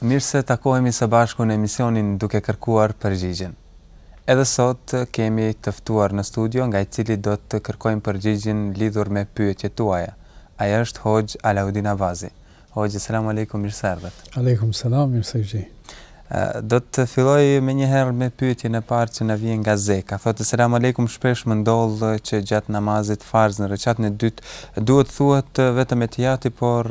Mirë se takohemi së bashku në emisionin Duke Kërkuar Përgjigjen. Edhe sot kemi të ftuar në studio nga i cili do të kërkojmë përgjigjen lidhur me pyetjet tuaja. Ai është Hoxhë Alaudin Abazi. Hoxhë, selam alejkum, mirë se erdhët. Alejkum selam, mirë se gjej. Do të filloj menjëherë me pyetjen e parë që na vjen nga Zeka. Thotë selam alejkum, shpesh më ndodh që gjatë namazit farz në rekatin e dytë duhet thuhet vetëm etehijati, por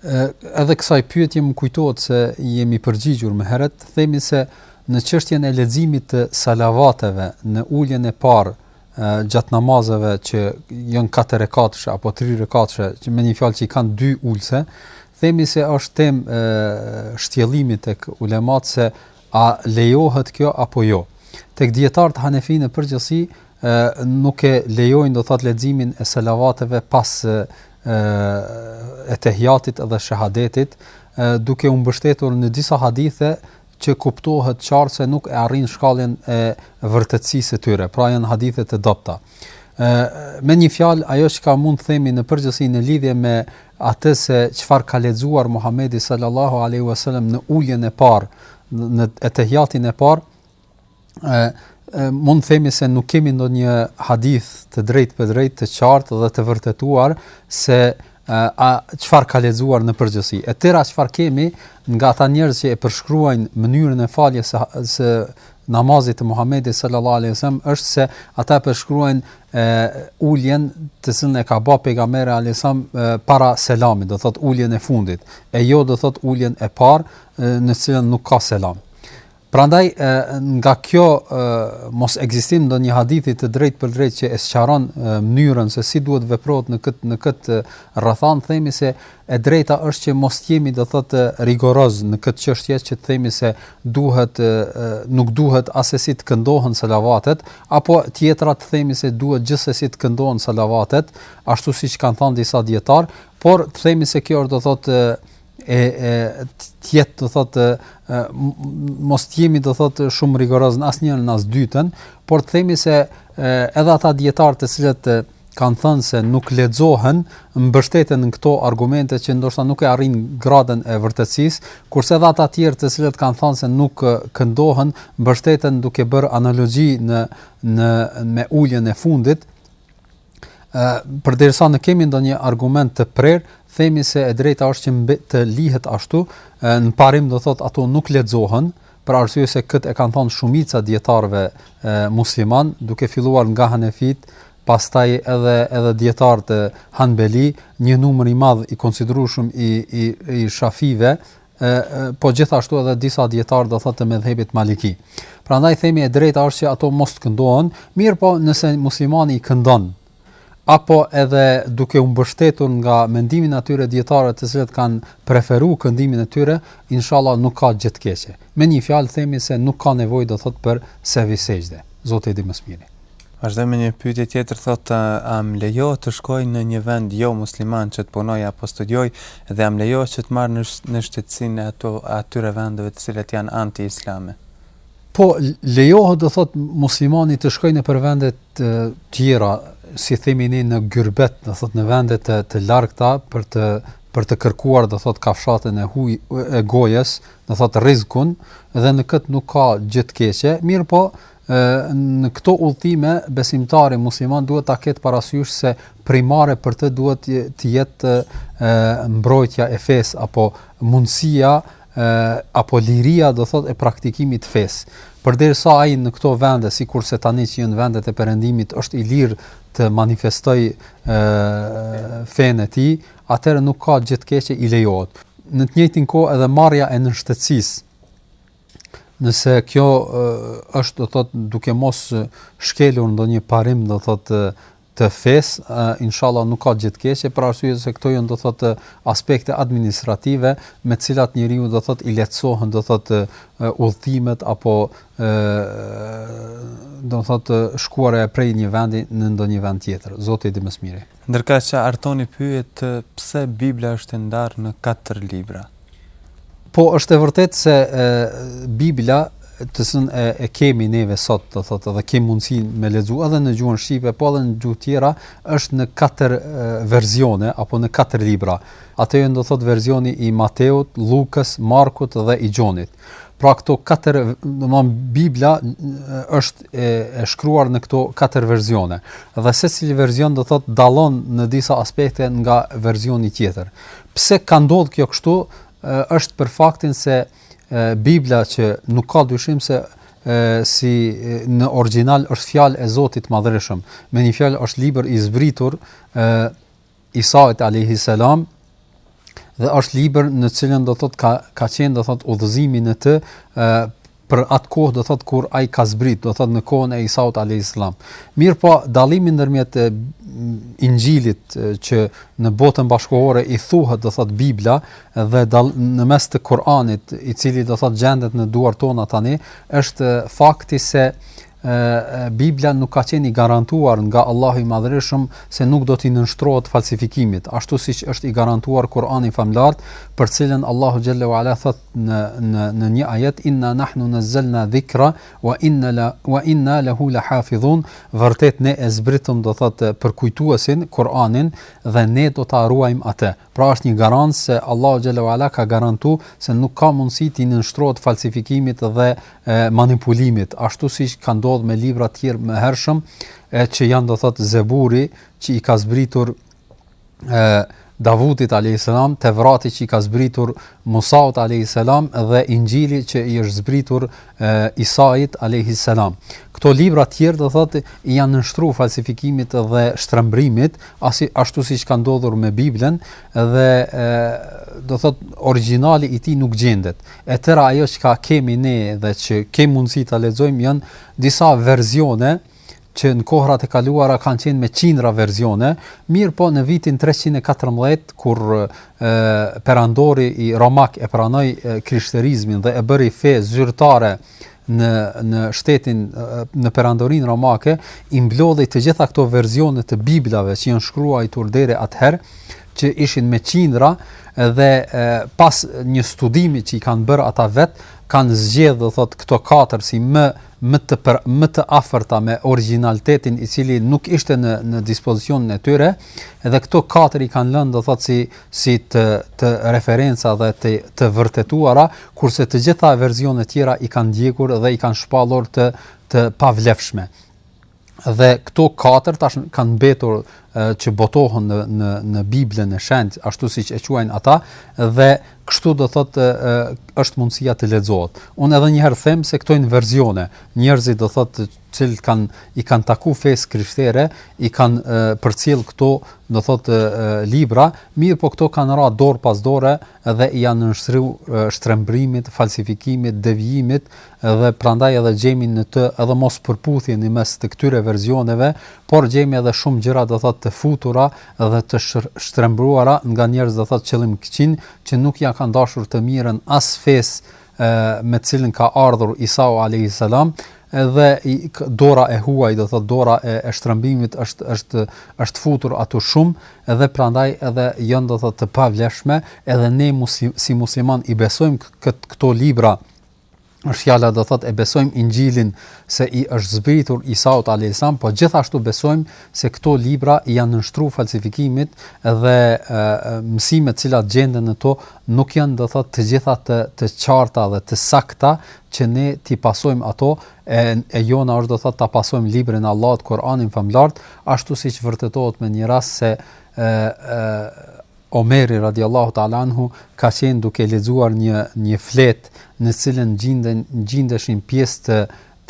Edhe kësaj pyetje më kujtohet se jemi përgjigjur më herët, themi se në çështjen e leximit të salavateve në uljen e parë gjatë namazeve që janë katër rekatëshe apo tri rekatëshe, me një fjalë që i kanë dy ulëse, themi se është temë shtjellimi tek ulemat se A lejohet kjo apo jo? Tek dijetarët hanefi në përgjithësi nuk e lejojnë do thot leximin e selavateve pas etehijatit dhe shehadetit, duke u mbështetur në disa hadithe që kuptohet qartë se nuk e arrijnë shkallën e vërtetësisë së tyre, pra janë hadithe të dobëta. Ë me një fjalë ajo çka mund të themi në përgjithësi në lidhje me atë se çfarë ka lexuar Muhamedi sallallahu alaihi wasallam në uljen e parë në etehijatin e parë ë mund të themi se nuk kemi ndonjë hadith të drejtpërdrejtë të qartë dhe të vërtetuar se a çfarë ka lexuar në përgjithësi. E tëra çfarë kemi nga ata njerëz që e përshkruajnë mënyrën e faljes së, së namazit të Muhamedit sallallahu alaihi wasallam është se ata e përshkruajnë e uljen të cilën e ka bë pejgamberi alaihi wasallam para selamit, do thot uljen e fundit, e jo do thot uljen e parë në cilën nuk ka selam. Prandaj e, nga kjo e, mosekzistim ndonjë hadithi të drejtpërdrejtë që e sqaron mënyrën se si duhet veprohet në këtë në këtë rrethanë themi se E drejta është që mos të jemi, do të thotë, rigoroz në këtë çështje që të themi se duhet nuk duhet asesi të këndohen salavatet, apo tjetra të themi se duhet gjithsesi të këndohen salavatet, ashtu siç kanë thënë disa dijetarë, por të themi se kjo është do të thotë e e të jetë do thotë mos të jemi do thotë shumë rigoroz në asnjërën as dytën, por të themi se edhe ata dijetarë të cilët kanë thënë se nuk lexohen, mbështeten në këto argumente që ndoshta nuk e arrijnë gradën e vërtetësisë, kurse dhe ata të tjerë të cilët kanë thënë se nuk këndohen, mbështeten duke bërë analogji në në me uljen e fundit. ë përderisa nuk kemi ndonjë argument të prerë, themi se e drejta është që të lihet ashtu, në parim do thotë ato nuk lexohen, për arsye se kët e kanë thënë shumica dijetarëve musliman, duke filluar nga Hanefitë, pastaj edhe edhe dijetarët Hanbeli, një numër i madh i konsiderueshëm i i i Shafive, e, po gjithashtu edhe disa dijetarë do thotë të medhhebit Maliki. Prandaj themi e drejta është që ato mos të këndohen, mirëpo nëse muslimani i këndon apo edhe duke u mbështetur nga mendimin atyre dijetarëve të cilët kanë preferu këndimin e tyre, inshallah nuk ka gjë të keqe. Me një fjalë themi se nuk ka nevojë do thot për sehvi sexhde. Zoti e di më së miri. Vazhdoj me një pyetje tjetër thotë a më lejohet të shkoj në një vend jo musliman që të punoj apo studioj dhe a më lejohet që të marr nënshtetësinë e ato atyre vendeve të cilat janë anti-islame. Po lejohet do thot muslimani të shkojë nëpër vende të tjera, si themi ne në gurbet, do thot në vende të të largëta për të për të kërkuar do thot kafshatën e huaj e gojës, do thot rizkun dhe në kët nuk ka gjë të keqe, mirëpo në këto udhëtime besimtari musliman duhet ta ketë parasysh se primare për të duhet të jetë mbrojtja e fesë apo mundësia e, apo liria do thot e praktikimit të fesë. Përderisa ai në këto vende, sikurse tani që janë vendet e perëndimit, është i lirë të manifestojë e, fenë e tij, atëherë nuk ka gjë të keqe i lejohet. Në të njëjtën kohë edhe marrja e nënshtetësisë Nëse kjo e, është do thot duke mos shkelur ndonjë parim do thot të fesë, inshallah nuk ka gjë të keqe, për arsye se këto janë do thotë aspekte administrative me të cilat njeriut do thotë i lehtësohen do thotë udhëtimet apo ë do thotë shkuarja prej një vendi në ndonjë vend tjetër. Zoti e di më së miri. Ndërkaq Artoni pyet pse Bibla është e ndarë në katër libra. Po është e vërtetë se e, Bibla të cilën e, e kemi neve sot, do thotë, dhe kemi mundësi me lexu edhe në gjuhën shqipe, po edhe në gjuhë tjera, është në katër versione apo në katër libra. Ato janë do thotë versioni i Mateut, Lukës, Markut dhe i Gjonit. Pra këto katër, do të Bibla është e, e shkruar në këto katër versione. Dhe secili version do thotë dallon në disa aspekte nga versioni tjetër. Pse ka ndodh kjo kështu, është për faktin se Bibla që nuk ka dyshim se si në origjinal është fjalë e Zotit të Madhërishëm. Me një fjalë është libër i zbritur e, Isait alejhi selam dhe është libër në të cilin do thot ka ka qenë do thot udhëzimi në të për atë kohë do thotë kur ai ka zbrit, do thotë në kohën e Isaut alayhis salam. Mirpo dallimi ndërmjet Injilit që në botën bashkëkohore i thuhet do thotë Bibla dhe dal, në mes të Kur'anit, i cili do thotë gjendet në duart tona tani, është fakti se Bibla nuk ka qenë i garantuar nga Allahu i Madhërishëm se nuk do t'i nënshtrohet falsifikimit, ashtu siç është i garantuar Kur'ani i famëlart, për cilën Allahu xhallahu ala thot në në në një ajet inna nahnu nazzalna dhikra wa inna la wa inna lahu lahafizun, vërtet ne e zbritëm do thot përkujtuesin Kur'anin dhe ne do ta ruajmë atë. Pra është një garancë se Allahu xhallahu ala ka garantu se nuk ka mundësi t'i nënshtrohet falsifikimit dhe e, manipulimit, ashtu siç ka ndodh me libra të tjerë më hershëm, e që janë do thotë Zeburi, që i ka zbritur e Davutit alayhis salam, Tevrati që i ka zbritur Musaut alayhis salam dhe Injili që i është zbritur e Isait alayhis salam. Këto libra tjerë do thotë i janë nënshtru falsifikimit dhe shtrembrimit, asi ashtu siç ka ndodhur me Biblën dhe e, do thotë origjinali i tij nuk gjendet. E tëra ajo që ka kemi ne dhe që kemi mundësi ta lexojmë janë disa versione që në kohërat e kaluara kanë qenë me qindra versione, mirëpo në vitin 314, kur e, perandori i Romak e pranoi e, krishterizmin dhe e bëri fe zyrtare në, në shtetin, në perandorinë Romake, i mblodhi të gjitha këto versione të Biblave që janë shkrua i tur dhere atëherë, që ishin me qindra dhe e, pas një studimi që i kanë bërë ata vetë, kanë zgjedh do thotë këto katër si më më të për më të afërta me origjinalitetin i cili nuk ishte në në dispozicionin e tyre dhe këto katër i kanë lënë do thotë si si të të referenca dhe të të vërtetuara kurse të gjitha versionet tjera i kanë djegur dhe i kanë shpallur të të pavlefshme Dhe këto katër tash kanë mbetur që botohen në në në Biblën e Shenjtë, ashtu siç e quajnë ata, dhe kështu do thotë është mundësia të lexohet. Unë edhe një herë them se këto janë versione. Njerëzit do thotë të cilët kan i kanë taku fesë krishtere, i kanë përcjell këto, do thotë libra, mirëpo këto kanë ra dorë pas dore, dhe i janë nënshtru shtrembrimit, falsifikimit, devijimit dhe prandaj edhe gjejmë në të edhe mospërputhje në mes të këtyre versioneve, por gjejmë edhe shumë gjëra do thotë të futura dhe të shtrembruara nga njerëz do thotë qëllimkëqij që nuk ja kanë dashur të mirën as fesë me të cilën ka ardhur Isau alayhis salam dhe dora e huaj do thot dora e, e shtrëmbimit është është është futur aty shumë dhe prandaj edhe janë do thot të pavlefshme edhe ne musim, si muslimanë i besojmë kët, këto libra është fjala do thot e besojmë Injilin se i është zbritur Isaut alayhis salam po gjithashtu besojmë se këto libra janë nënshtruar falsifikimit dhe mësimet të cilat gjenden në to nuk janë do thotë të gjitha të të qarta dhe të sakta që ne t'i pasojmë ato e e jona është do thotë ta pasojmë librin e Allahut Kur'anin famëlartë ashtu siç vërtetohet me një rast se e, e Omeri radiallahu ta'ala anhu ka qenë duke lexuar një një fletë në cilën gjinden gjindeshin pjesë të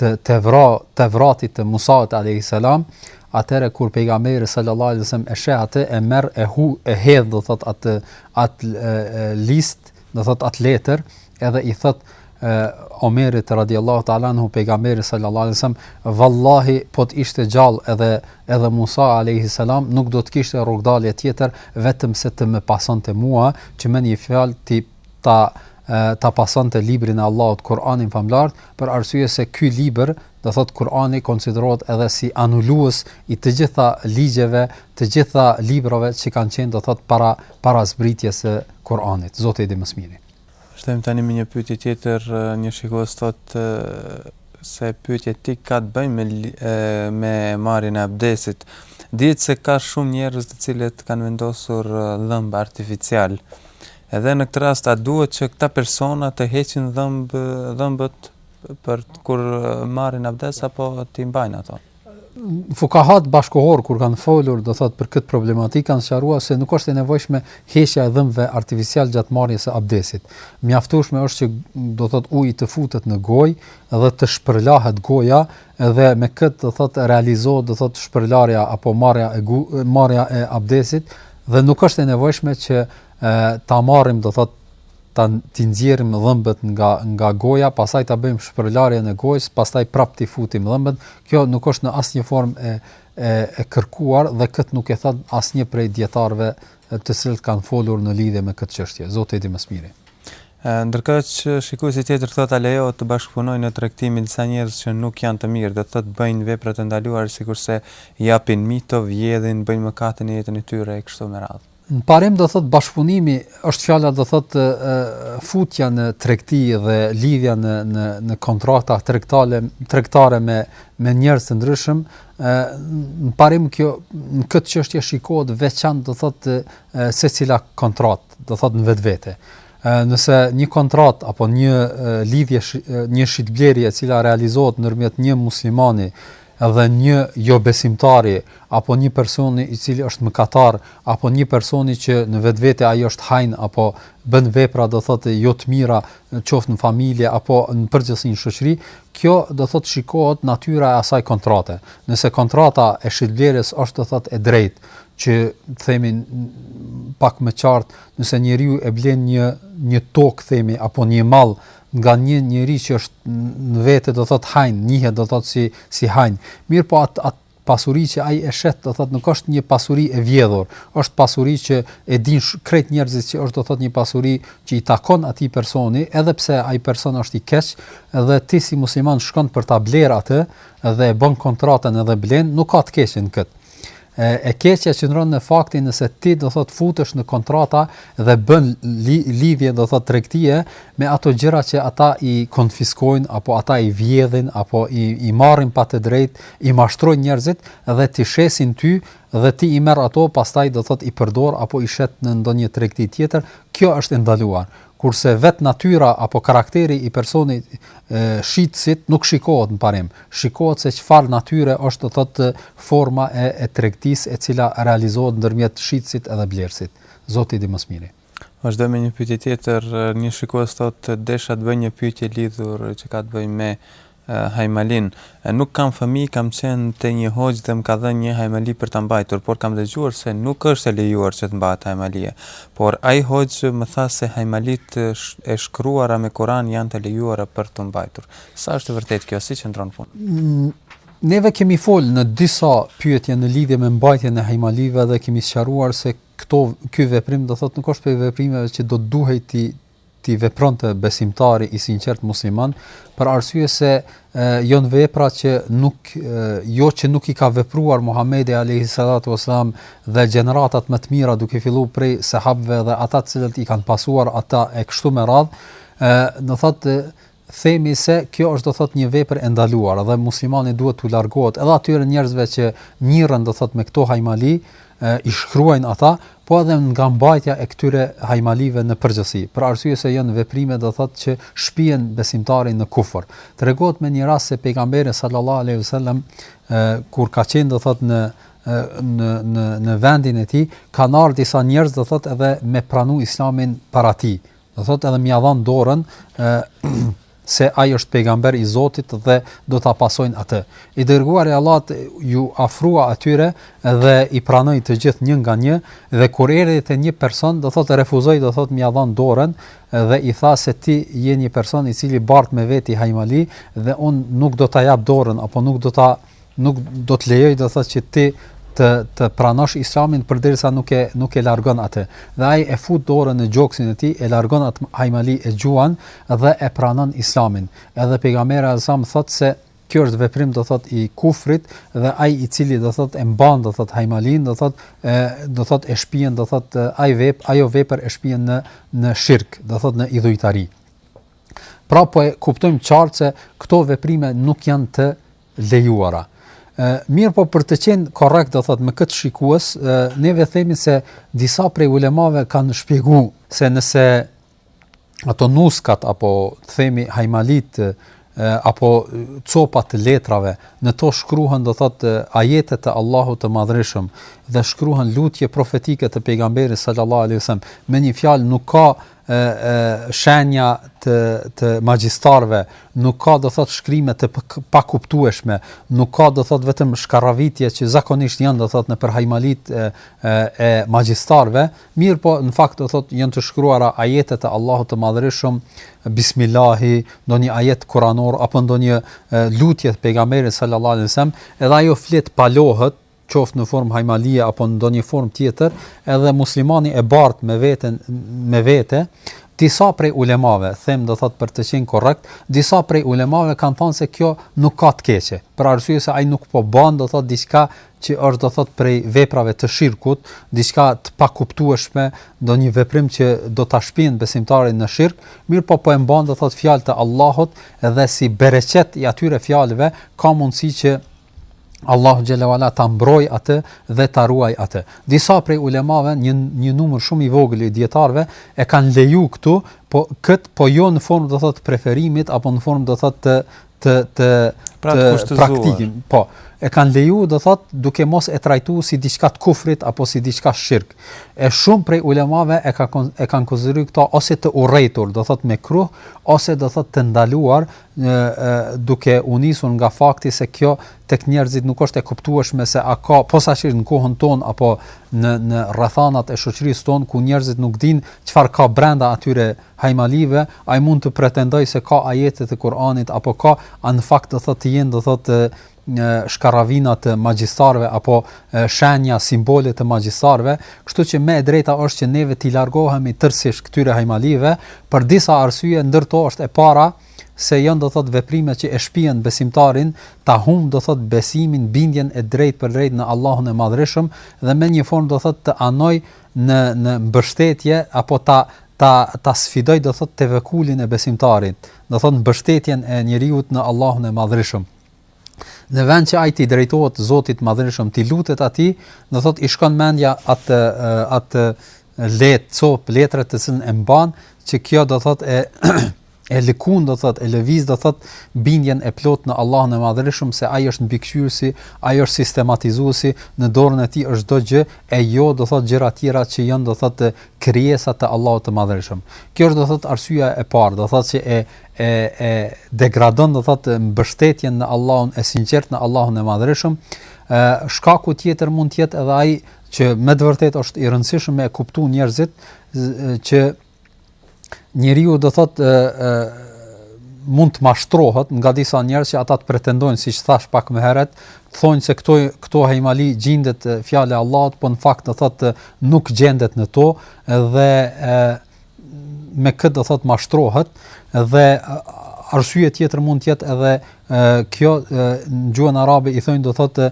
të Tevra Tevratit të Musaut alayhi salam atëherë kur pejgamberi sallallahu alaihi wasallam e sheh atë e merr e hu e hedh do thot atë atë list do thot atë letër edhe i thot Omerit radiallahu ta'ala anhu pejgamberi sallallahu alaihi wasallam, vallahi po të ishte gjallë edhe edhe Musa alaihi salam nuk do të kishte rrugëdalje tjetër vetëm se të më pasonte mua që me një fjalë t'i ta ta pasonte librin e Allahut Kur'anin famëlartë për arsye se ky libër do thot Kur'ani konsiderohet edhe si anulues i të gjitha ligjeve, të gjitha librave që kanë qenë do thot para para zbritjes së Kur'anit. Zoti e di më së miri. Shkojmë tani me një pyetje tjetër, një shikues thot se pyetja e tij ka të bëjë me me marrjen e abdesit. Dihet se ka shumë njerëz të cilët kanë vendosur dhëmbë artificialë Edhe në këtë rast a duhet që këta persona t'i heqin dhëmb dhëmbët për kur marrin abdes apo t'i mbajnë ato? Fukahat bashkëkohorë kur kanë folur do thot për këtë problematikë kanë sqaruar se nuk është e nevojshme heqja e dhëmbëve artificialë gjatë marrjes së abdesit. E mjaftueshme është që do thot uji të futet në gojë dhe të shpërlahet goja dhe me këtë do thot realizohet do thot shpërlarja apo marrja e marrja e abdesit dhe nuk është e nevojshme që ta marrim do thot ta t'i nxjerrim dhëmbët nga nga goja, pastaj ta bëjmë shpërlarjen e gojës, pastaj prapë t'i futim dhëmbët. Kjo nuk është në asnjë formë e e e kërkuar dhe këtë nuk e thot asnjë prej dijetarëve të cilët kanë folur në lidhje me këtë çështje. Zoti e di më së miri. Ndërkaq shikuesi tjetër thotë a lejohet të bashkëpunojmë në tregti me disa njerëz që nuk janë të mirë, do të thotë bëjnë vepra të ndaluara sikurse japin mito, vjedhin, bëjnë mëkate në jetën e tyre e kështu me radhë. Në parim do thotë bashkëpunimi është fjala do thotë futja në tregti dhe lidhja në në në kontrata tregtale tregtare me me njerëz të ndryshëm ë në parim kjo në këtë çështje shikohet veçantë do thotë secila kontrat do thotë në vetvete ë nëse një kontrat apo një lidhje një shitblerje e cila realizohet ndërmjet një muslimani dhe një jobesimtari apo një personi i cili është mëkatar apo një personi që në vetvete ai është hajn apo bën vepra do thotë jo të mira qoftë në familje apo në përgjithësi në shoqëri kjo do thotë shikohet natyra e asaj kontrate nëse kontrata e shitblerjes është do thotë e drejtë që të themi pak më qartë nëse njeriu e blen një një tokë themi apo një mall nga një njeri që është në vete do thot hajn, njihet do thot si si hajn. Mirpo at at pasuri që ai e shet do thot nuk është një pasuri e vjedhur, është pasuri që e dinë krejt njerëzit që është do thot një pasuri që i takon atij personi, edhe pse ai person është i keq, edhe ti si musliman shkon për ta blerë atë dhe e bën kontratën edhe e blen, nuk ka të keqe në kët. E, e keqja qëndron në faktin nëse ti do thot futesh në kontrata dhe bën li, lidhje do thot tregtie me ato gjëra që ata i konfiskojnë apo ata i vjedhin apo i i marrin pa të drejtë, i mashtrojnë njerëzit dhe t'i shesin ty dhe ti i merr ato, pastaj do thot i përdor apo i shet në ndonjë tregti tjetër, kjo është e ndaluar. kurse vetë natyra apo karakteri i personit shitësit nuk shikohet në parim, shikohet se çfarë natyre është do thotë forma e, e tregtisë e cila realizohet ndërmjet shitësit edhe blerësit. Zoti di më së miri. Vazhdojmë me një pytje tjetër, një shikues thotë desha të bëj një pytje lidhur që ka të bëj me hajmalin. Nuk kam fëmijë, kam qenë te një hoxhë dhe më ka dhënë një hajmali për ta mbajtur, por kam dëgjuar se nuk është e lejuar që të mbahet hajmalia. Por ai hoxhë më tha se hajmalitë e shkruara me Kur'an janë të lejuara për t'u mbajtur. Sa është e vërtetë kjo? Si qëndron puna? Neve kemi folë në disa pyetje në lidhje me mbajtjen e hajmalive dhe kemi sqaruar se këto ky veprim do thotë nuk është prej veprimeve që do duhej t'i t'i vepronte besimtari i sinqert musliman për arsye se e, janë vepra që nuk e, jo që nuk i ka vepruar Muhamedi alejhi salatu uasalam dhe gjeneratat më të mira duke filluar prej sahabëve dhe ata të cilët i kanë pasuar ata e kështu me radhë ë do thotë themi se kjo është do thot një vepër e ndaluar dhe muslimani duhet t'u largohet edhe atyre njerëzve që mirren do thot me këto hajmali i shkruajnë ata po edhe nga mbajtja e këtyre hajmalive në përgjithësi për arsye se janë veprime do thot që shpijen besimtarin në kufër tregohet me një rast se pejgamberi sallallahu alaihi wasallam kur ka qenë do thot në në në në vendin e tij kanë ardhur disa njerëz do thot edhe me pranu islamin para tij Do thotë edhe m'ia dhan dorën se ai është pejgamber i Zotit dhe do ta pasojnë atë. I dërguari i Allahut iu afrua atyre dhe i pranoi të gjithë një nga një dhe kur erdhi te një person do thotë refuzoi do thotë m'ia dhan dorën dhe i tha se ti je një person i cili bart me veti hajmali dhe un nuk do ta jap dorën apo nuk do ta nuk do të lejoj do thotë që ti të të pranosh islamin përderisa nuk e nuk e largon atë. Dhe ai e fut dorën në gjoksin e tij, e largon atë hajmali e gjuan dhe e pranon islamin. Edhe pejgamberi alejhi selam thot se kjo është veprim do thot i kufrit dhe ai i cili do thot e mban do thot hajmalin do thot e do thot e shpijen do thot ai vep ajo vepër e shpijen në në shirk, do thot në idhujtari. Pra po e kuptojmë qartë se këto veprime nuk janë të lejuara. Mirëpo për të qenë korrekt do thot me këtë shikues, neve themi se disa prej ulemave kanë shpjeguar se nëse ato nuskat apo themi hajmalit apo copa të letrave në to shkruhen do thot ajete të Allahut të Madhërishëm dhe shkruhen lutje profetike të pejgamberit sallallahu alaihi wasallam me një fjalë nuk ka shenja të të magjistarëve, nuk ka do thot shkrime të pakuptueshme, nuk ka do thot vetëm shkarravitje që zakonisht janë do thot nëpër hajmalit e, e magjistarëve, mirëpo në fakt do thot janë të shkruara ajete të Allahut të Madhërishëm, bismillahi, ndonjë ajet kuranor apo ndonjë lutje të pejgamberit sallallahu alajhi wasallam, edhe ajo fletë palohet qoftë në formë hajmalie apo në ndonjë formë tjetër, edhe muslimani e bart me veten me vete, disa prej ulemave, them do thot për të qenë korrekt, disa prej ulemave kanë thënë se kjo nuk ka të keqe, për arsye se ai nuk po bën do thot diçka që është do thot prej veprave të shirkut, diçka të pakuptueshme, ndonjë veprim që do ta shpien besimtarin në shirk, mirëpo po e mban do thot fjalë të Allahut dhe si bereqet i atyre fjalëve ka mundësi që Allahu te ala ta mbrojë atë dhe ta ruajë atë. Disa prej ulemave, një një numër shumë i vogël i dietarëve e kanë leju këtë, po kët po jo në formë do thot preferimit apo në formë do thot të të të, pra të, të praktikim. Po, e kanë leju do thot duke mos e trajtuar si diçka të kufrit apo si diçka shirk. E shumë prej ulemave e ka e kanë konsideruar këto ose të urrejtur, do thot mekruh ose do thot të ndaluar duke u nisur nga fakti se kjo tek njerëzit nuk është e kuptueshme se a ka posaçërisht në kohën tonë apo në në rrethanat e shoqërisë tonë ku njerëzit nuk dinë çfarë ka brenda atyre hajmalive, ai mund të pretendojë se ka ajete të Kuranit apo ka, a në fakt do thotë të jenë do thotë shkarravina të magjistarëve apo shenja, simbole të magjistarëve, kështu që më e drejta është që neve t'i largohemi tërësisht këtyre hajmalive për disa arsye, ndër to është e para se janë do thot veprime që e shpijen besimtarin ta humb do thot besimin, bindjen e drejtpërdrejtë në Allahun e Madhërishëm dhe me një formë do thot të anojë në në mbështetje apo ta ta ta sfidojë do thot tevekulin e besimtarit, do thot mbështetjen e njeriut në Allahun e Madhërishëm. në vend që ai t'i drejtohet Zotit të Madhërishëm, t'i lutet atij, do thot i shkon mendja te ajo, atë letër, copë letre të cilën e mban, që kjo do thot e, e lëkund do thot, e lëviz do thot, bindjen e plotë në Allahun e Madhërishëm, se ai është mbikëqyrësi, ai është sistematizuesi, në dorën e tij është çdo gjë, e jo do thot gjëra të tjera që janë do thot krijesa të Allahut të Madhërishëm. Kjo është do thot arsyja e parë, do thot që e, e e degradon do thotë mbështetjen në Allahun e sinqertë në Allahun e Madhërishëm, ë shkaku tjetër mund të jetë edhe ai që me të vërtetë është i rëndësishëm me kuptu njerëzit që njeriu do thotë ë ë mund të mashtrohet nga disa njerëz që ata të pretendojnë siç thashë pak më herët, thonë se këto këto hajmali gjindet fjala e Allahut, po në fakt do thotë nuk gjendet në to dhe ë me këtë do thot mashtrohet dhe arsye tjetër mund të jetë edhe e, kjo e, në gjuhën arabe i thonë do thotë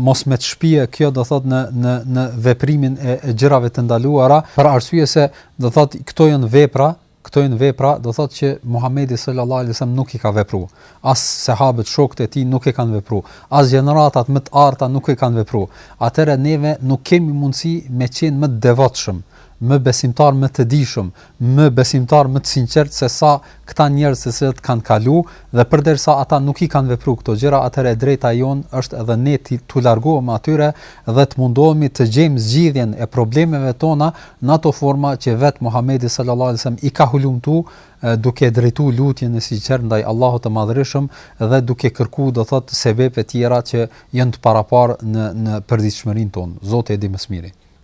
mos me të shpi kjo do thotë në në në veprimin e, e gjërave të ndaluara për arsye se do thotë këto janë vepra këto janë vepra do thotë që Muhamedi sallallahu alaihi wasallam nuk i ka vepruar as sahabët shokët e tij nuk e kanë vepruar as gjeneratat më të arta nuk e kanë vepruar atëherë neve nuk kemi mundësi me qenë më të devotshëm më besimtarë më të dijshëm, më besimtarë më të sinqertë se sa këta njerëz të cilët kanë kalu dhe përderisa ata nuk i kanë vepru këto gjëra, atëherë e drejta jonë është edhe ne t'u largohemi atyre dhe të mundohemi të gjejmë zgjidhjen e problemeve tona në ato forma që vetë Muhamedi sallallahu alaihi wasallam i ka hulumtu duke drejtu lutjen e sinqertë ndaj Allahut të Madhërishëm dhe duke kërku do thot sebepe tjera që janë të paraparë në në përditshmërinë tonë. Zoti e di më së miri.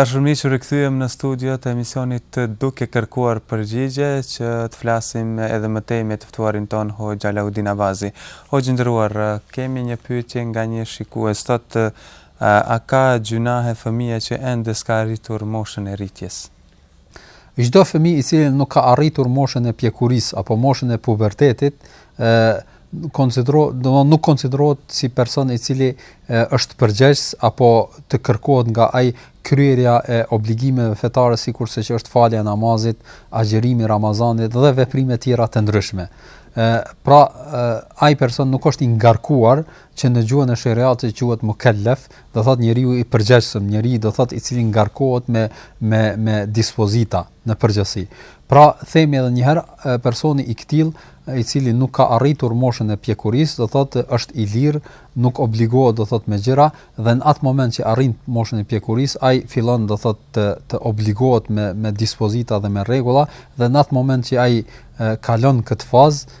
dashur miq, u rikthyem në studio të emisionit Duke kërkuar përgjigje që të flasim edhe më tej me të ftuarin tonë Hoxhë Alaudin Abazi. Hoxhë i nderuar, kemi një pyetje nga një shikues, thotë a ka gjynahe fëmija që ende s'ka arritur moshën e rritjes? Çdo fëmijë i cili nuk ka arritur moshën e pjekurisë apo moshën e pubertetit, ë konsiderohet, do të thotë nuk konsiderohet si person i cili e është përgjegjës apo të kërkohet nga ai kryerja e obligimeve fetare sikurse që është falja e namazit, agjërimi i Ramazanit dhe veprime të tjera të ndryshme. Ë pra e, ai person nuk është i ngarkuar që në gjuhën e sheriatit quhet mukellef, do thotë njeriu i përgjegjshëm, njeriu do thotë i cili ngarkohet me me me dispozita. në përgjithësi. Pra, themi edhe një herë, personi i këtillë, i cili nuk ka arritur moshën e pjekurisë, do thotë është i lirë, nuk obligohet do thotë me gjëra dhe në atë moment që arrin moshën e pjekurisë, ai fillon do thotë të të obligohet me me dispozita dhe me rregulla dhe në atë moment që ai kalon këtë fazë,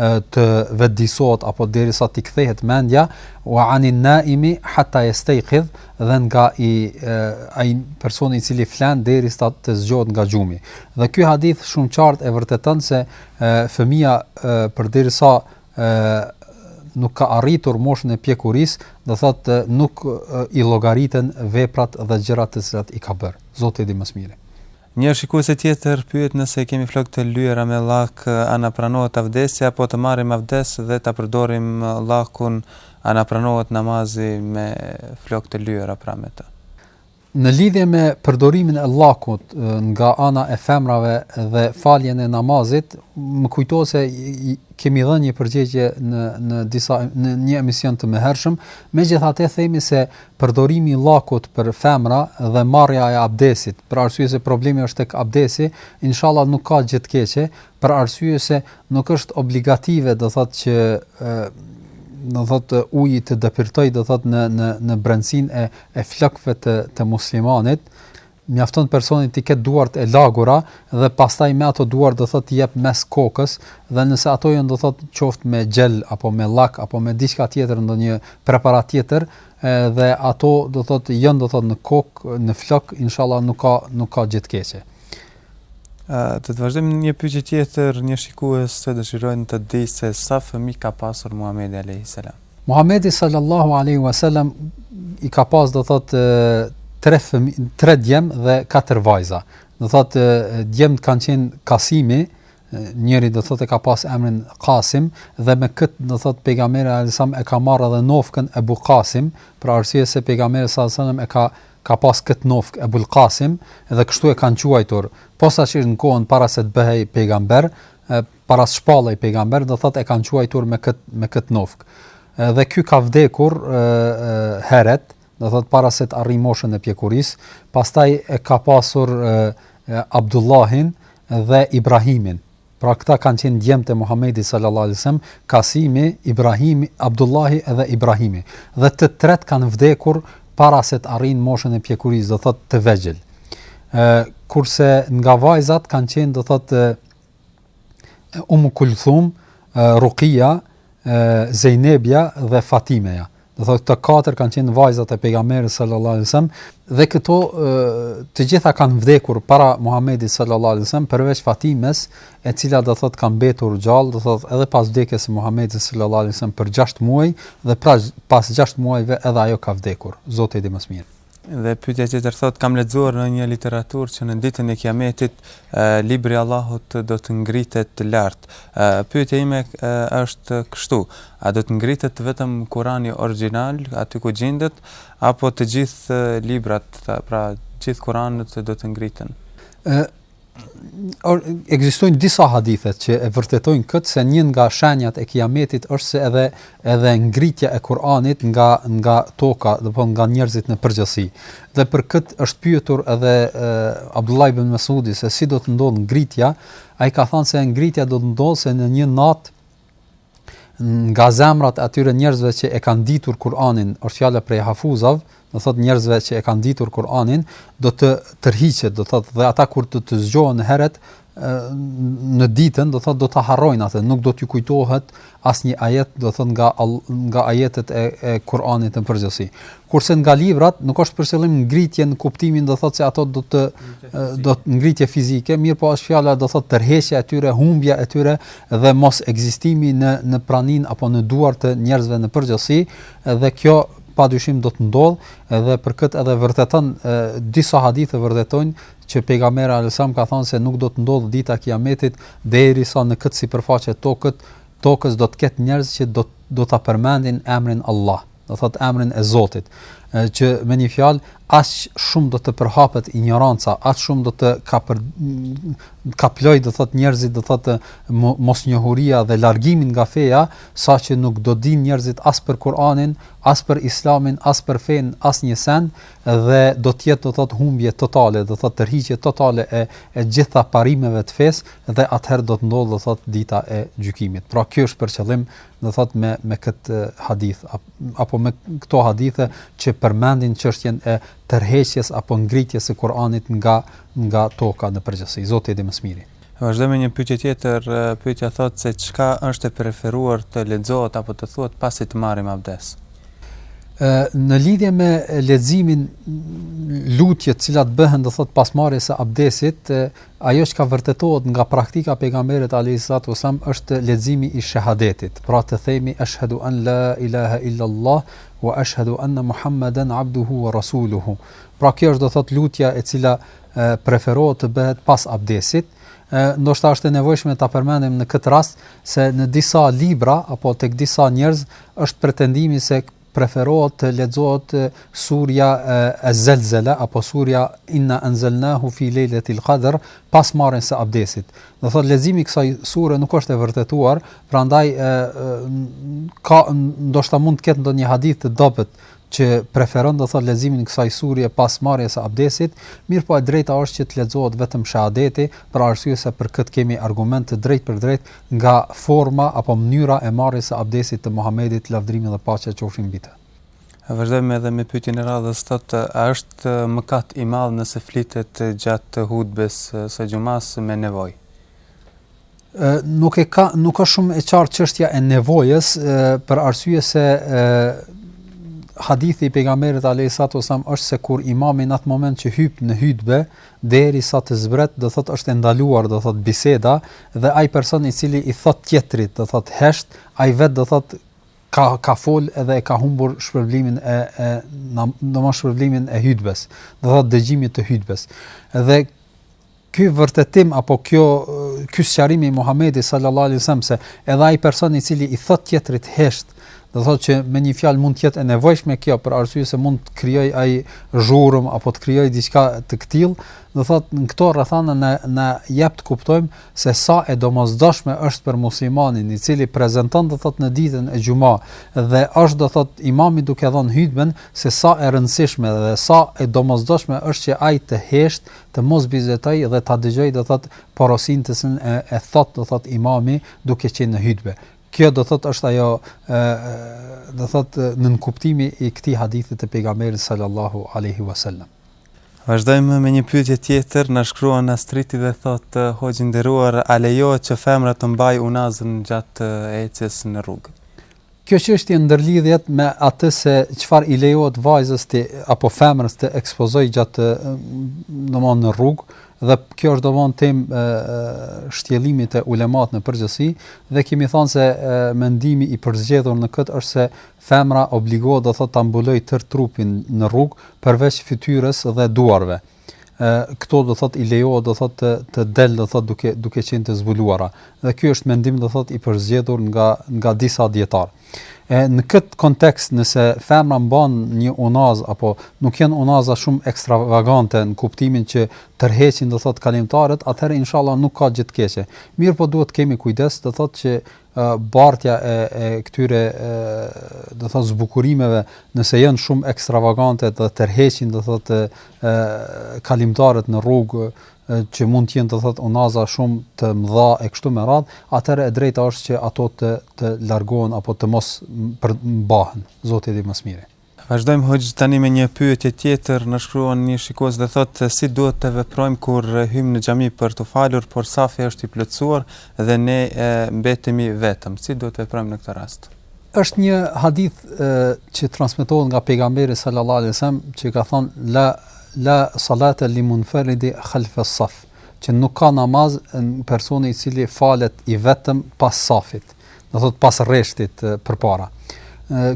të vetëdijësohet apo derisa t'i kthehet mendja wa anin naimi hatta yastayqidh dhe nga i ai personi i cili flan derisa të zgjohet nga gjumi dhe ky hadith shumë qartë e vërteton se fëmija përderisa nuk ka arritur moshën e pjekurisë do thotë nuk i llogariten veprat dhe gjërat të cilat i ka bërë zoti di më së miri Një shikuese tjetër pyet nëse kemi flokë të lyera me llak, a na pranohet avdesja apo të marrim avdes dhe ta përdorim llakun, a na pranohet namazi me flokë të lyera pra me të. Në lidhje me përdorimin e llakut nga ana e femrave dhe faljen e namazit, më kujtohet se kemi dhënë një përgjigje në në disa në një emision të mëhershëm, megjithatë themi se Përdorimi i llakut për femra dhe marrja e abdesit, për arsye se problemi është tek abdesi, inshalla nuk ka gjë të keqe, për arsye se nuk është obligative, do thotë që do thotë uji të depërtojë do thotë në në në brendësinë e e flokëve të të muslimanit, Mjafton personi t'i ketë duart e lagura dhe pastaj me ato duar do thotë i jep mes'h kokës dhe nëse ato janë do thotë qoftë me xhel apo me llak apo me diçka tjetër ndonjë preparat tjetër dhe ato do thotë janë do thotë në kokë në flok inshallah nuk ka nuk ka gjë të keqe. Do të vazhdojmë një pyetje tjetër një shikues të dëshirojnë të dinë se sa fëmijë ka pasur Muhamedi alayhis salam. Muhamedi sallallahu alaihi wasallam i ka pas do thot tre fëmi, tre djem dhe katër vajza. Do thot djemt kanë qenë Kasimi, njëri do thot e ka pas emrin Kasim dhe me kët do thot pejgamberi alsam e ka marrë edhe nofkën Ebu Kasim, për arsye se pejgamberi sallallahu alaihi wasallam e ka ka pas kët nofk Ebu Kasim dhe kështu e kanë quajtur. Posaçërisht në kohën para se të bëhej pejgamber, para shpallej pejgamber do thot e kanë quajtur me kët me kët nofk dhe ky ka vdekur heret do thot para se të arrijë moshën e pjekurisë, pastaj e ka pasur e, e, Abdullahin dhe Ibrahimin. Pra këta kanë qenë djemtë e Muhamedit sallallahu alajhi wasallam, Kasimi, Ibrahimi, Abdullahi dhe Ibrahimi. Dhe të tretë kanë vdekur para se të arrijnë moshën e pjekurisë, do thot të vegjël. Ë kurse nga vajzat kanë qenë do thot Umm Kulthum, Ruqija, Zejnebja dhe Fatimeja. Do të thotë këto katër kanë qenë vajzat e pejgamberit sallallahu alajhi wasallam dhe këto të gjitha kanë vdekur para Muhamedit sallallahu alajhi wasallam përveç Fatimes, e cila do të thotë ka mbetur gjallë, do të thotë edhe pas vdekjes së Muhamedit sallallahu alajhi wasallam për 6 muaj dhe pra pas 6 muajve edhe ajo ka vdekur. Zoti e di më së miri. Dhe pyetja tjetër thotë, kam lexuar në një literaturë që në ditën e Kiametit libri i Allahut do të ngritet lart. Pyetja ime është kështu, a do të ngritet vetëm Kurani origjinal aty ku gjendet apo të gjithë librat, pra të gjithë Kuranët do të ngriten? or ekzistojnë disa hadithe që e vërtetojnë këtë se një nga shenjat e kiametit është se edhe edhe ngritja e Kur'anit nga nga toka, do të thotë nga njerëzit në përgjithësi. Dhe për këtë është pyetur edhe e, Abdullah ibn Mas'udi se si do të ndodhë ngritja, ai ka thënë se ngritja do të ndodhë se në një natë nga zemrat e atyre njerëzve që e kanë ditur Kur'anin, është fjala prej hafuzav, do thotë njerëzve që e kanë ditur Kur'anin, do të tërhiqet, do thotë dhe ata kur do të zgjohen herët në ditën, do thotë do ta harrojnë atë, nuk do t'ju kujtohet asnjë ajet, do thotë nga nga ajetet e, e Kur'anit në përgjithësi. Kurse nga librat nuk është për qëllim ngritje në kuptimin do thotë se ato do të do të ngritje fizike, mirëpo është fjala do thotë tërheqja e tyre, humbja e tyre dhe mos ekzistimi në në praninë apo në duart e njerëzve në përgjithësi dhe kjo pa dyshim do të ndodhë dhe për këtë edhe vërteton disa hadithe vërtetojnë që Pejgamberi alejhi selam ka thënë se nuk do të ndodhë dita e kiametit derisa në këtë sipërfaqe tokët tokës do të ketë njerëz që do do ta përmendin emrin Allah. do thot emrin e Zotit, që me një fjalë aq shumë do të përhapet injoranca, aq shumë do të kapër kaplojë do thot njerëzit do thot mosnjohuria dhe largimin nga feja, saqë nuk do dinë njerëzit as për Kur'anin, as për Islamin, as për fenë, asnjë sen dhe do të jetë do thot humbje totale, do thot tërheqje totale e e gjitha parimeve të fesë dhe atëherë do të ndodhë do thot dita e gjykimit. Pra kjo është për qëllim do të thotë me me këtë hadith apo me këto hadithe që përmendin çështjen e tërheqjes apo ngritjes së Kuranit nga nga toka në përgjithësi. Zoti i di më së miri. Vazhdojmë një pyetje tjetër, pyetja thotë se çka është e preferuar të lexohet apo të thuhet pasi të marrim abdes. Në lidhje me leximin lutjet të cilat bëhen do thot pas marrjes së abdesit, Ajo çka vërtetohet nga praktika e Pejgamberit alejhi salatu ves selam është leximi i Shehadetit, pra të themi Eshhedu an la ilahe illa Allah wa eshhedu enne Muhammeden abduhu wa rasuluhu. Pra kjo është do thot lutja e cila preferohet të bëhet pas abdesit, ndoshta është e nevojshme ta përmendim në këtë rast se në disa libra apo tek disa njerëz është pretendimi se preferohet të lexohet surja Az-Zalzala apo surja Inna anzalnahu fi lejletil qadr pas marrjes së abdesit. Do thotë leximi i kësaj sure nuk është e vërtetuar, prandaj e, ka ndoshta mund të ketë ndonjë hadith të dobët që preferon do thotë leximin e kësaj surje pas marrjes së abdesit, mirëpo e drejta është që të lexohet vetëm shahadeti, për arsye se për këtë kemi argument të drejtpërdrejtë nga forma apo mënyra e marrjes së abdesit të Muhamedit, lavdërimi dhe paqja qofshin mbi të. Vazhdojmë edhe me pyetjen e radhës, thotë, a është mëkat i madh nëse flitet gjatë hutbes së xhumas me nevojë? Ë nuk e ka nuk është shumë e qartë çështja e nevojës e, për arsye se e, hadithi i pejgamberit alayhi salatu wasallam është se kur imami në atë moment që hyp në hutbe Derisa të zbret, do thotë është e ndaluar, do thotë biseda, dhe ai person i cili i thotë tjetrit, do thotë hesht, ai vetë do thotë ka ka fol edhe e ka humbur shpërblimin e e do thotë shpërblimin e hutbes, do thotë dëgjimit të hutbes. Dhe ky vërtetim apo kjo ky sqarim i Muhamedit sallallahu alaihi wasallam se edhe ai person i cili i thot tjetrit hesht Do thotë që me një fjalë mund të jetë e nevojshme kjo për arsye se mund të krijoj ai zhurmë apo të krijoj diçka të këtillë, do thotë në këto rrethana na na jep të kuptojmë se sa e domosdoshme është për muslimanin i cili prezanton do thotë në ditën e xhuma dhe është do thotë imami duke dhënë hutben se sa e rëndësishme dhe sa e domosdoshme është që ai të hesht të mos bisedoj dhe ta dëgjoj do thotë porosinë që e thotë do thotë imami duke qenë në hutbe. Kjo do thotë është ajo ë do thotë nënkuptimi i këtij hadithi të pejgamberit sallallahu alaihi wasallam. Vazhdojmë me një pyetje tjetër, na shkruan Astriti dhe thotë hoxhë i nderuar, a lejohet që femra të mbajë unazën gjatë ecjes në rrugë? Kjo çështje ndërlidhet me atë se çfarë i lejohet vajzës të apo femrës të ekspozojë gjatë domthonë në rrugë, dhe kjo është domon temë shtjellimi te ulemat në përgjithësi dhe kemi thënë se e, mendimi i përzgjedhur në këtë është se femra obligohet do thotë ta mbuloj tërë trupin në rrugë përveç fytyrës dhe duarve ë këto do thotë i lejohet do thotë të, të del do thotë duke duke qenë të zbuluara dhe ky është mendim do thotë i përzgjedhur nga nga disa dietar E në këtë kontekst, nëse femra mban një unaz apo nuk janë unaza shumë ekstravagante në kuptimin që tërheqin do thot kalimtarët, atëherë inshallah nuk ka gjë të keqe. Mirëpo duhet të kemi kujdes, do thot që bartja e e këtyre e, do thot zbukurimeve, nëse janë shumë ekstravagante dhe tërheqin do thot e, kalimtarët në rrugë, që mund të jenë të thotë unaza shumë të mëdha e kështu me radh, atëherë e drejta është që ato të të largohen apo të mos përmbahen. Zoti e di më së miri. Vazhdojmë hoxh tani me një pyetje tjetër, na shkruan një shikues dhe thotë si duhet të veprojmë kur hyjmë në xhami për t'u falur, por safi është i plotësuar dhe ne e mbetemi vetëm. Si duhet të veprojmë në këtë rast? Është një hadith e, që transmetohet nga pejgamberi sallallahu alajhi wasallam që ka thënë la la salata li munfaridi khalf as-saf, që nuk ka namaz personi i cili falet i vetëm pas safit, do thot pas rreshtit përpara.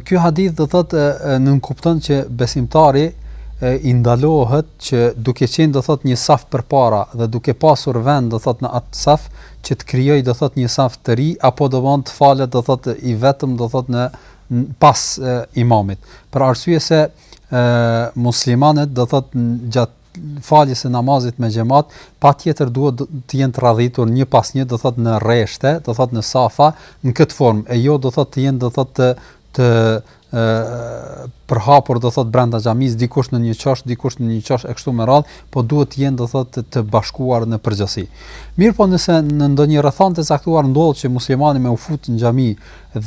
Ky hadith do thot nënkupton që besimtarit i ndalohet që duke qenë do thot një saf përpara dhe duke pasur vend do thot në atë saf që të krijoj do thot një saf të ri apo domon të falet do thot i vetëm do thot në pas e, imamit për arsye se e, muslimanët do thot gjatë faljes së namazit me xhamat patjetër duhet të jenë të radhitur një pas një do thot në rreshte do thot në safa në këtë formë e jo do thot të jenë do thot të të ë përhapur do thot brenda xhamisë dikush në një qosh dikush në një qosh e kështu me radhë po duhet të jenë do thot të bashkuar në përgjithësi mirëpo nëse në ndonjë rrethanë të caktuar ndodh që muslimani me u fut në xhami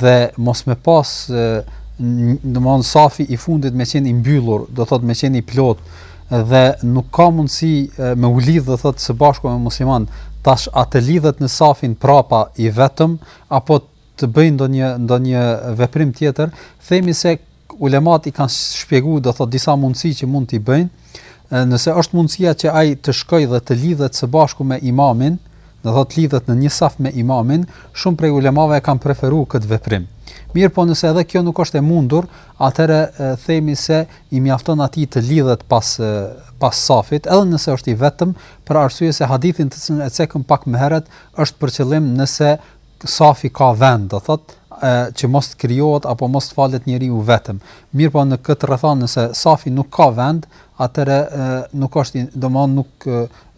dhe mos me pas do thot safi i fundit me qenë i mbyllur do thot me qenë i plot dhe nuk ka mundësi me u lidh do thot së bashku me muslimanë tash a të lidhet në safin prapa i vetëm apo të bëjë ndonjë ndonjë veprim tjetër, themi se ulemat i kanë shpjeguar do thot disa mundësi që mund t'i bëjnë, nëse është mundësia që ai të shkojë dhe të lidhet së bashku me imamin, do thot lidhet në një saf me imamin, shumë prej ulemave e kanë preferuar këtë veprim. Mirëpo nëse edhe kjo nuk është e mundur, atëherë themi se i mjafton atij të lidhet pas, pas safit, edhe nëse është i vetëm, për arsye se hadithin të cilin e cekëm pak më herët, është për qëllim nëse Safi ka vend, do thotë, që mos të krijohet apo mos të falet njeriu vetëm. Mirëpo në këtë rrethanë nëse safi nuk ka vend, atëherë nuk është, domthon nuk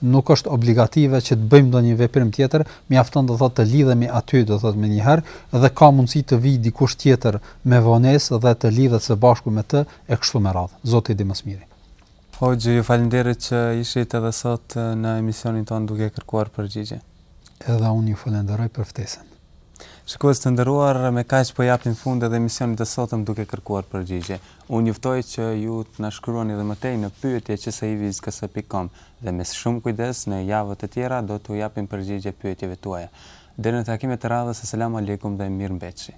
nuk është obligative që të bëjmë ndonjë veprim tjetër, mjafton do thotë të lidhemi aty do thotë menjëherë dhe ka mundësi të vijë dikush tjetër me vonesë dhe të lidhet së bashku me të e kështu me radhë. Zoti e di më së miri. Hoxhë, ju faleminderit që ishit edhe sot në emisionin tonë duke kërkuar përgjigje. Edhe unë ju falenderoj për ftesën. Shikues të nderuar, me kaq po japim fund edhe emisionit të sotëm duke kërkuar përgjigje. Unë ju ftoj që ju të na shkruani edhe më tej në pyetje@iviskc.com dhe me shumë kujdes në javët e tjera do t'u japim përgjigje pyetjeve tuaja. Deri në takimet e radhës, Eselamu Alejkum dhe mirë mbetshi.